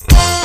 Boleh